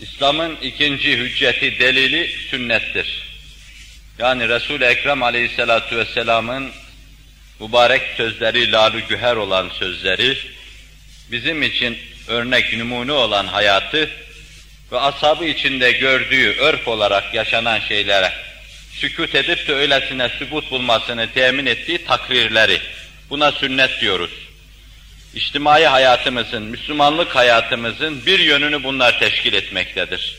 İslam'ın ikinci hücceti, delili sünnettir. Yani Resul-i Ekrem aleyhissalatu vesselamın mübarek sözleri, lalü güher olan sözleri, bizim için örnek numune olan hayatı ve ashabı içinde gördüğü örf olarak yaşanan şeylere sükut edip de öylesine sübut bulmasını temin ettiği takrirleri, buna sünnet diyoruz. İçtimai hayatımızın, Müslümanlık hayatımızın bir yönünü bunlar teşkil etmektedir.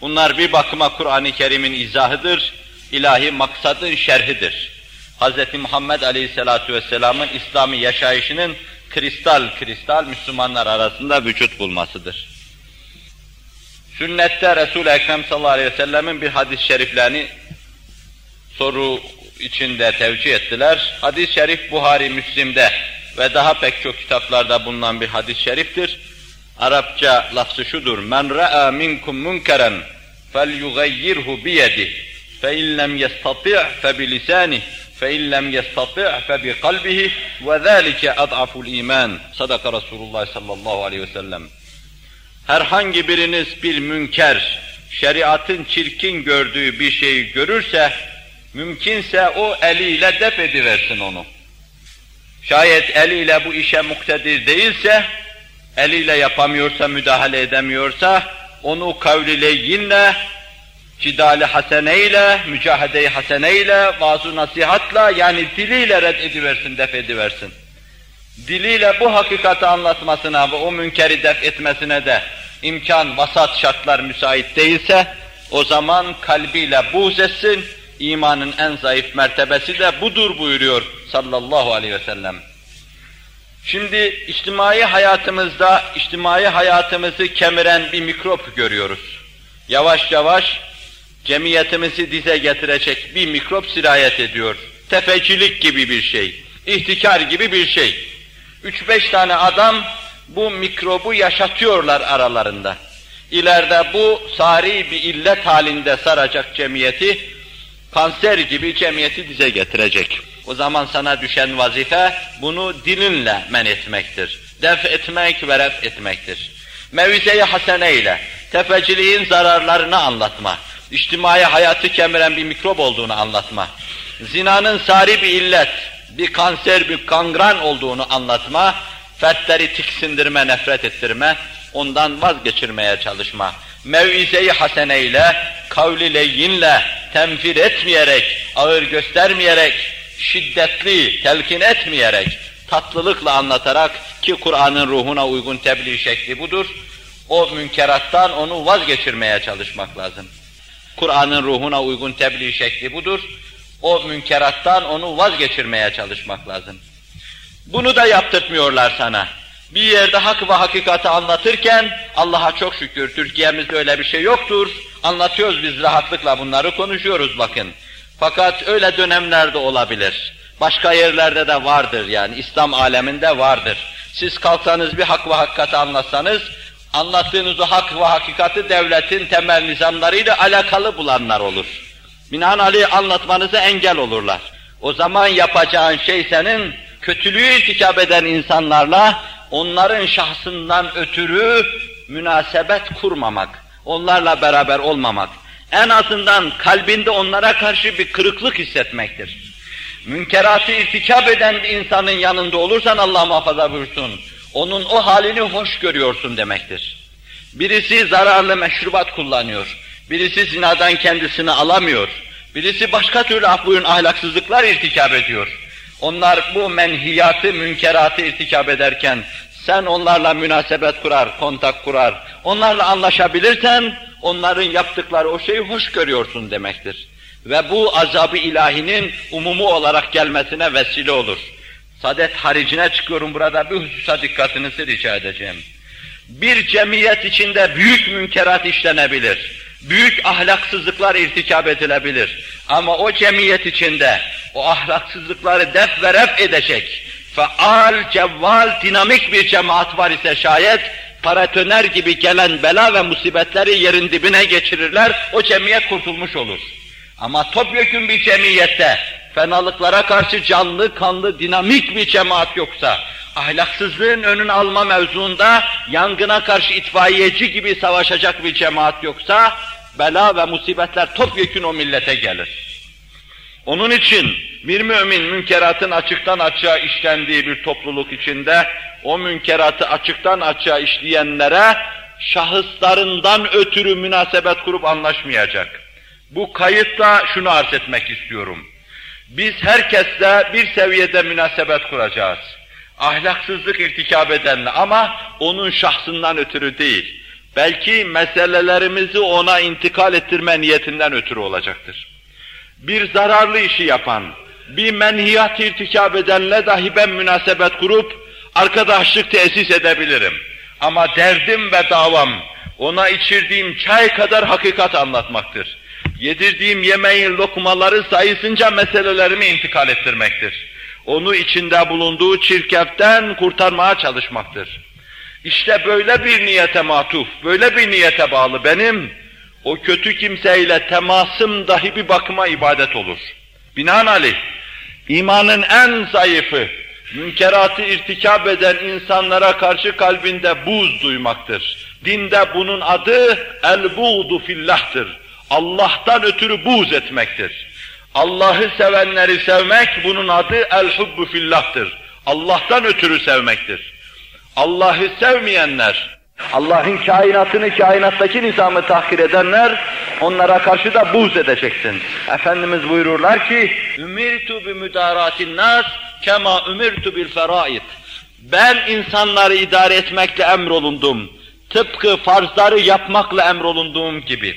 Bunlar bir bakıma Kur'an-ı Kerim'in izahıdır, ilahi maksadın şerhidir. Hz. Muhammed Aleyhisselatü Vesselam'ın İslami yaşayışının kristal kristal Müslümanlar arasında vücut bulmasıdır. Sünnette Resul-i Ekrem sallallahu aleyhi ve sellemin bir hadis-i şeriflerini soru içinde tevcih ettiler. Hadis-i şerif Buhari, Müslim'de ve daha pek çok kitaplarda bulunan bir hadis-i şeriftir. Arapça lafzı şudur. Men ra'a minkum munkeren felyughayyirhu biyedih fe in lem yestati' fe bilisanih fe in lem yestati' fe bi kalbihi ve zalike ad'aful iman. Sadaka Resulullah sallallahu aleyhi ve sellem. Herhangi biriniz bir münker, şeriatın çirkin gördüğü bir şeyi görürse, mümkünse o eliyle def ediversin onu. Şayet eliyle bu işe muktedir değilse, eliyle yapamıyorsa, müdahale edemiyorsa, onu kavliyle yinle, cidali haseneyle, mücahede-i haseneyle, vaaz nasihatla yani diliyle red ediversin, def ediversin. Diliyle bu hakikati anlatmasına ve o münkeri def etmesine de imkan, vasat şartlar müsait değilse, o zaman kalbiyle buğz etsin, imanın en zayıf mertebesi de budur buyuruyor sallallahu aleyhi ve sellem. Şimdi içtimai hayatımızda, içtimai hayatımızı kemiren bir mikrop görüyoruz. Yavaş yavaş cemiyetimizi dize getirecek bir mikrop sirayet ediyor. Tefecilik gibi bir şey, ihtikar gibi bir şey. Üç beş tane adam bu mikrobu yaşatıyorlar aralarında. İleride bu sari bir illet halinde saracak cemiyeti, kanser gibi cemiyeti dize getirecek. O zaman sana düşen vazife bunu dilinle men etmektir. Def etmek ve ref etmektir. Mevize-i hasene ile tefeciliğin zararlarını anlatma, içtimai hayatı kemiren bir mikrop olduğunu anlatma, zinanın sari bir illet, bir kanser, bir kangren olduğunu anlatma, fertleri tiksindirme, nefret ettirme, ondan vazgeçirmeye çalışma. Mevize-i hasene ile, kavli leyinle, temfir etmeyerek, ağır göstermeyerek, şiddetli, telkin etmeyerek, tatlılıkla anlatarak ki Kur'an'ın ruhuna uygun tebliğ şekli budur, o münkerattan onu vazgeçirmeye çalışmak lazım. Kur'an'ın ruhuna uygun tebliğ şekli budur, o münkerattan onu vazgeçirmeye çalışmak lazım. Bunu da yaptırtmıyorlar sana. Bir yerde hak ve hakikati anlatırken, Allah'a çok şükür Türkiye'mizde öyle bir şey yoktur. Anlatıyoruz biz rahatlıkla bunları konuşuyoruz bakın. Fakat öyle dönemlerde olabilir. Başka yerlerde de vardır yani İslam aleminde vardır. Siz kalksanız bir hak ve hakikati anlatsanız, anlattığınız o hak ve hakikati devletin temel nizamlarıyla alakalı bulanlar olur. Binaenaleyh anlatmanıza engel olurlar. O zaman yapacağın şey senin kötülüğü irtikap eden insanlarla onların şahsından ötürü münasebet kurmamak, onlarla beraber olmamak. En azından kalbinde onlara karşı bir kırıklık hissetmektir. Münkeratı irtikap eden bir insanın yanında olursan Allah muhafaza buyursun, onun o halini hoş görüyorsun demektir. Birisi zararlı meşrubat kullanıyor, birisi zinadan kendisini alamıyor, birisi başka türlü afbuyun ahlaksızlıklar irtikap ediyor. Onlar bu menhiyatı, münkeratı irtikap ederken sen onlarla münasebet kurar, kontak kurar, onlarla anlaşabilirsen onların yaptıkları o şeyi hoş görüyorsun demektir. Ve bu azabı ilahinin umumu olarak gelmesine vesile olur. Sadet haricine çıkıyorum burada bir hususa dikkatinizi rica edeceğim. Bir cemiyet içinde büyük münkerat işlenebilir. Büyük ahlaksızlıklar irtikap edilebilir. Ama o cemiyet içinde o ahlaksızlıkları def ve ref edecek, faal, cevval, dinamik bir cemaat var ise şayet, paratoner gibi gelen bela ve musibetleri yerin dibine geçirirler, o cemiyet kurtulmuş olur. Ama topyekun bir cemiyette fenalıklara karşı canlı, kanlı, dinamik bir cemaat yoksa, ahlaksızlığın önünü alma mevzuunda yangına karşı itfaiyeci gibi savaşacak bir cemaat yoksa, bela ve musibetler topyekun o millete gelir. Onun için bir mümin münkeratın açıktan açığa işlendiği bir topluluk içinde o münkeratı açıktan açığa işleyenlere şahıslarından ötürü münasebet kurup anlaşmayacak. Bu kayıtla şunu arz etmek istiyorum. Biz herkesle bir seviyede münasebet kuracağız. Ahlaksızlık irtikab edenle ama onun şahsından ötürü değil. Belki meselelerimizi ona intikal ettirme niyetinden ötürü olacaktır. Bir zararlı işi yapan, bir menhiyat irtikab edenle dahi ben münasebet kurup arkadaşlık tesis edebilirim. Ama derdim ve davam ona içirdiğim çay kadar hakikat anlatmaktır. Yedirdiğim yemeğin lokmaları sayısınca meselelerimi intikal ettirmektir. Onu içinde bulunduğu çirkeften kurtarmaya çalışmaktır. İşte böyle bir niyete matuf, böyle bir niyete bağlı benim, o kötü kimseyle temasım dahi bir bakıma ibadet olur. Binaenaleyh, imanın en zayıfı, münkeratı irtikab eden insanlara karşı kalbinde buz duymaktır. Dinde bunun adı el-buğdu fillahtır. Allah'tan ötürü buz etmektir. Allah'ı sevenleri sevmek bunun adı el-hubbu fillahtır. Allah'tan ötürü sevmektir. Allah'ı sevmeyenler, Allah'ın kainatını, kainattaki nizamı tahkir edenler, onlara karşı da buz edeceksin. Efendimiz buyururlar ki, Ümirtu bi müdaratin nas kema ümirtu bil feraid. Ben insanları idare etmekle emrolundum. Tıpkı farzları yapmakla emrolunduğum gibi.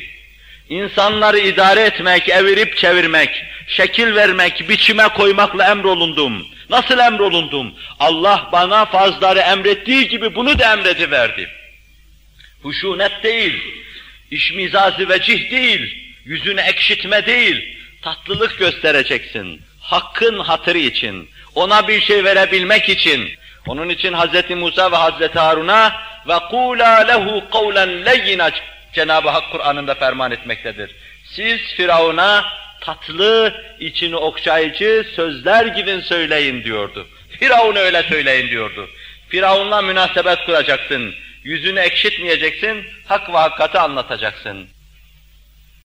İnsanları idare etmek, evirip çevirmek, şekil vermek, biçime koymakla emrolundum. Nasıl emrolundum? Allah bana farzları emrettiği gibi bunu da emrediverdi. Huşunet değil, işmizazı vecih değil, yüzünü ekşitme değil, tatlılık göstereceksin. Hakkın hatırı için, ona bir şey verebilmek için. Onun için Hz. Musa ve Hz. Harun'a ve kula lehu kavlen leyyina Cenab-ı Hak Kur'an'ında ferman etmektedir. Siz Firavun'a tatlı, içini okşayıcı sözler gidin söyleyin diyordu. Firavun'a öyle söyleyin diyordu. Firavun'la münasebet kuracaksın. Yüzünü ekşitmeyeceksin, hak ve hakikati anlatacaksın.